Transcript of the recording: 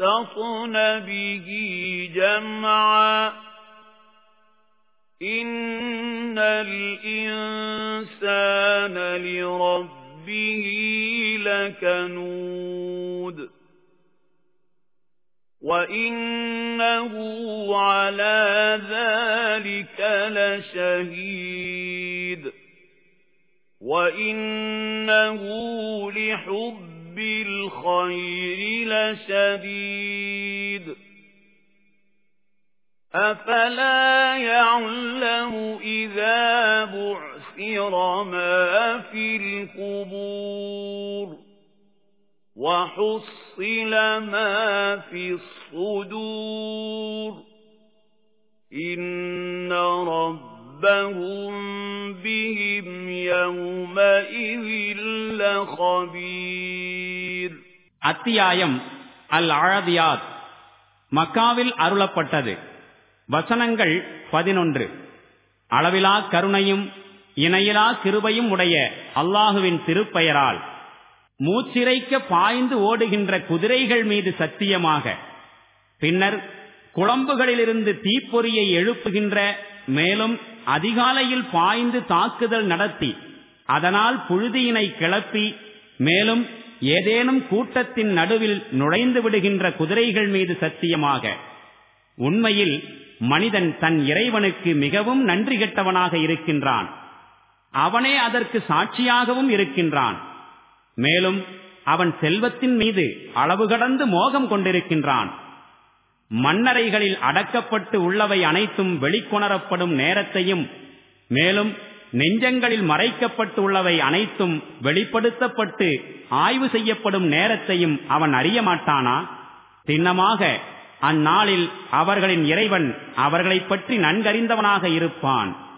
فوسطن به جمعا. إن الإنسان لربه لكنود. وَإِنَّهُ عَلَى ذَلِكَ لَشَهِيدٌ. وَإِنَّهُ لِحُبِّ الْخَيْرِ لَشَدِيدٌ. أَفَلَا يَعْلَمُ إِذَا بُعْثِرَ مَا فِي الْقُبُورِ وَحُصِّلَ مَا فِي الصُّدُورِ رَبَّهُم بِهِمْ يَوْمَئِذٍ لَخَبِيرٌ அத்தியாயம் அல் ஆழதியாத் மக்காவில் அருளப்பட்டது வசனங்கள் பதினொன்று அளவிலா கருணையும் இணையிலா கிருபையும் உடைய அல்லாஹுவின் திருப்பெயரால் மூச்சிறைக்க பாய்ந்து ஓடுகின்ற குதிரைகள் மீது சத்தியமாக பின்னர் குழம்புகளிலிருந்து தீப்பொறியை எழுப்புகின்ற மேலும் அதிகாலையில் பாய்ந்து தாக்குதல் நடத்தி அதனால் புழுதியினை கிளப்பி மேலும் ஏதேனும் கூட்டத்தின் நடுவில் நுழைந்து விடுகின்ற குதிரைகள் மீது சத்தியமாக உண்மையில் மனிதன் தன் இறைவனுக்கு மிகவும் நன்றி கெட்டவனாக இருக்கின்றான். அவனே அதற்கு சாட்சியாகவும் இருக்கின்றான். மேலும் அவன் செல்வத்தின் மீது அளவு கடந்து மோகம் கொண்டிருக்கின்றான். மன்னரைகளில் அடக்கப்பட்டு உள்ளவை அனைத்தும் வெளிக்கொணரப்படும் நேரத்தையும் மேலும் நெஞ்சங்களில் மறைக்கப்பட்டு உள்ளவை அனைத்தும் வெளிப்படுத்தப்பட்டு ஆய்வு செய்யப்படும் நேரத்தையும் அவன் அறிய மாட்டானா? சின்னமாக அந்நாளில் அவர்களின் இறைவன் அவர்களைப் பற்றி நன்கறிந்தவனாக இருப்பான்.